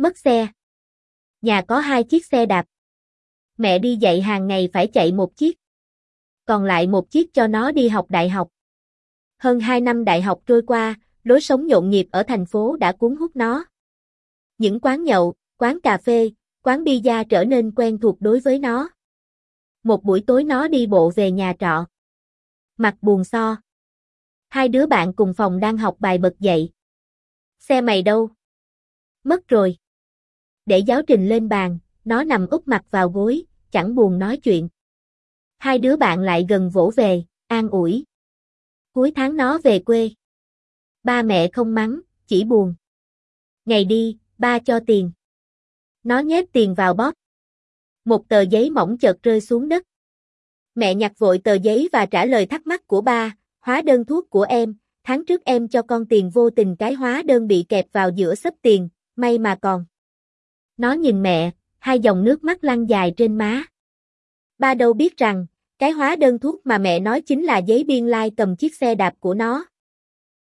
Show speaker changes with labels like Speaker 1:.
Speaker 1: Mất xe. Nhà có hai chiếc xe đạp. Mẹ đi dạy hàng ngày phải chạy một chiếc. Còn lại một chiếc cho nó đi học đại học. Hơn hai năm đại học trôi qua, lối sống nhộn nhịp ở thành phố đã cuốn hút nó. Những quán nhậu, quán cà phê, quán bia trở nên quen thuộc đối với nó. Một buổi tối nó đi bộ về nhà trọ. Mặt buồn so. Hai đứa bạn cùng phòng đang học bài bật dậy. Xe mày đâu? Mất rồi. Để giáo trình lên bàn, nó nằm úp mặt vào gối, chẳng buồn nói chuyện. Hai đứa bạn lại gần vỗ về, an ủi. Cuối tháng nó về quê. Ba mẹ không mắng, chỉ buồn. Ngày đi, ba cho tiền. Nó nhét tiền vào bóp. Một tờ giấy mỏng chợt rơi xuống đất. Mẹ nhặt vội tờ giấy và trả lời thắc mắc của ba, hóa đơn thuốc của em, tháng trước em cho con tiền vô tình cái hóa đơn bị kẹp vào giữa sấp tiền, may mà còn. Nó nhìn mẹ, hai dòng nước mắt lăn dài trên má. Ba đâu biết rằng, cái hóa đơn thuốc mà mẹ nói chính là giấy biên lai like cầm chiếc xe đạp của nó.